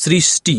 সৃষ্টি